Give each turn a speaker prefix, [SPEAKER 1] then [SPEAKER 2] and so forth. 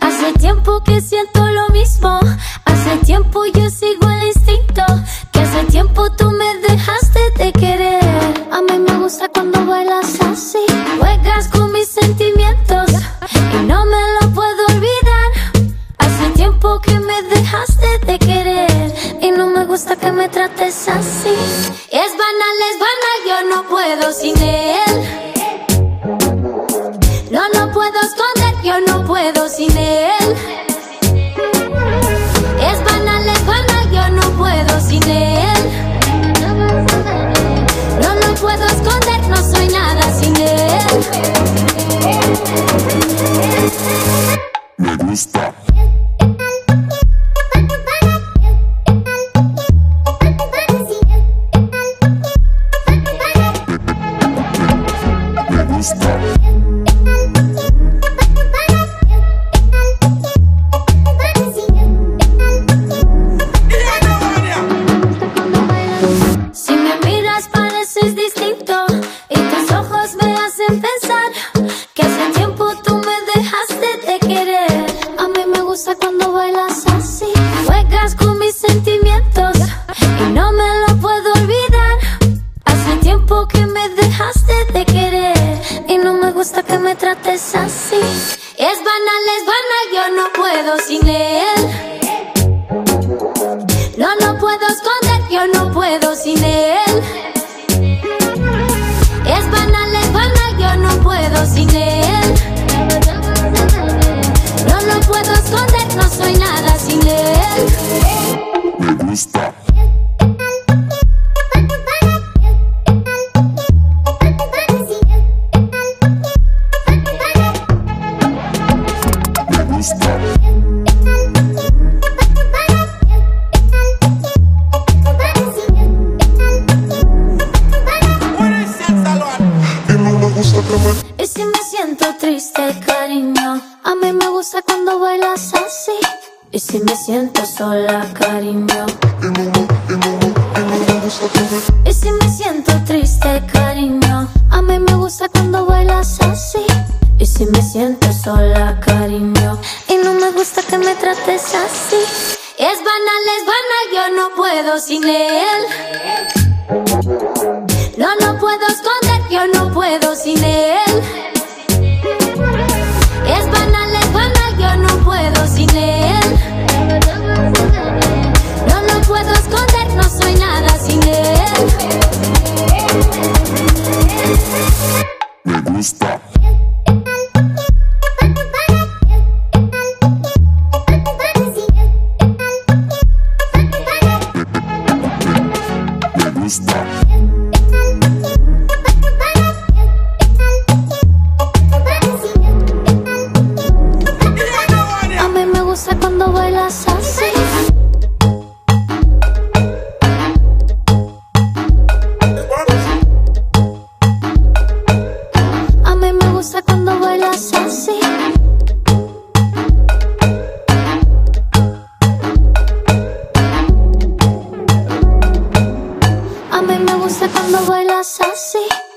[SPEAKER 1] Hace tiempo que siento lo mismo. Hace tiempo yo sigo el instinto. Que hace tiempo tú me dejaste de querer. A mí me gusta cuando que me trates así. Es banal, es banal, yo no puedo sin él. No lo puedo esconder, yo no puedo sin él. Es banal, es banal, yo no puedo sin él. No lo puedo esconder, no soy nada sin él.
[SPEAKER 2] Me gusta.
[SPEAKER 1] Trates así. Es banal, es banal, yo no puedo sin él. No lo puedo esconder, yo no puedo sin él.
[SPEAKER 2] Y no me gusta que me
[SPEAKER 1] Y si me siento triste, cariño, a mí me gusta cuando bailas así. Y si me siento sola, cariño.
[SPEAKER 2] y no y no y no me gusta que me
[SPEAKER 1] sola, cariño, y no me gusta que me trates así. Es banal, es banal, yo no puedo sin él. No lo puedo esconder, yo no puedo sin él. stop. no bailas así.